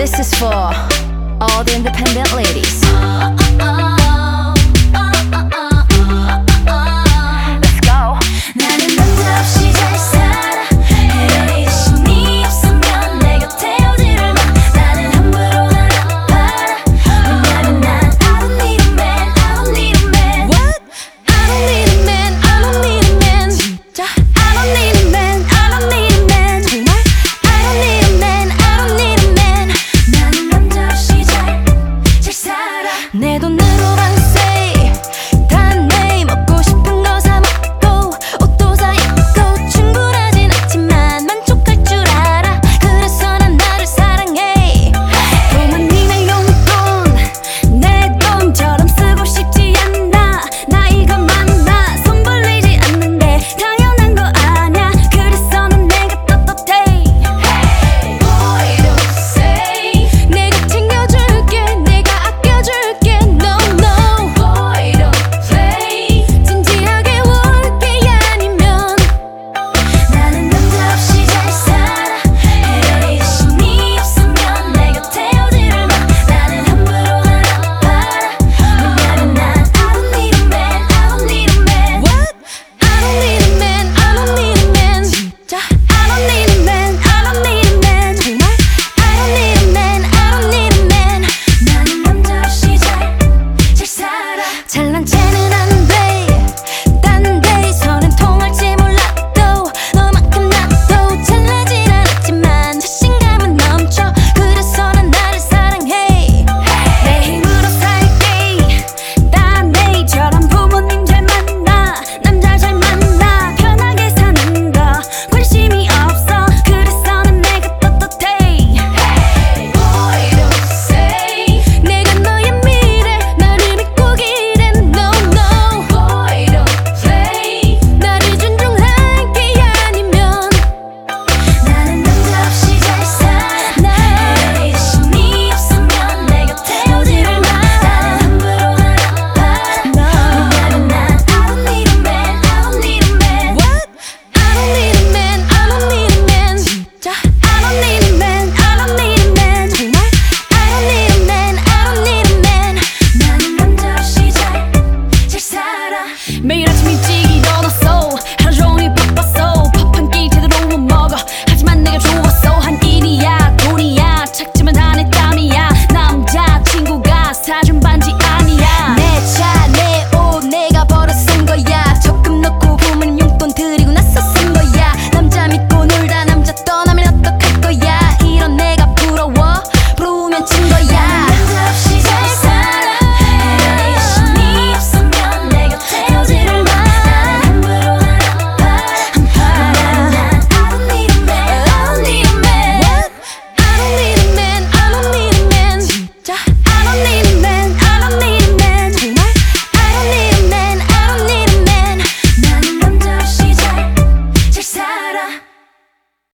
This is for all the independent ladies. 언제는 안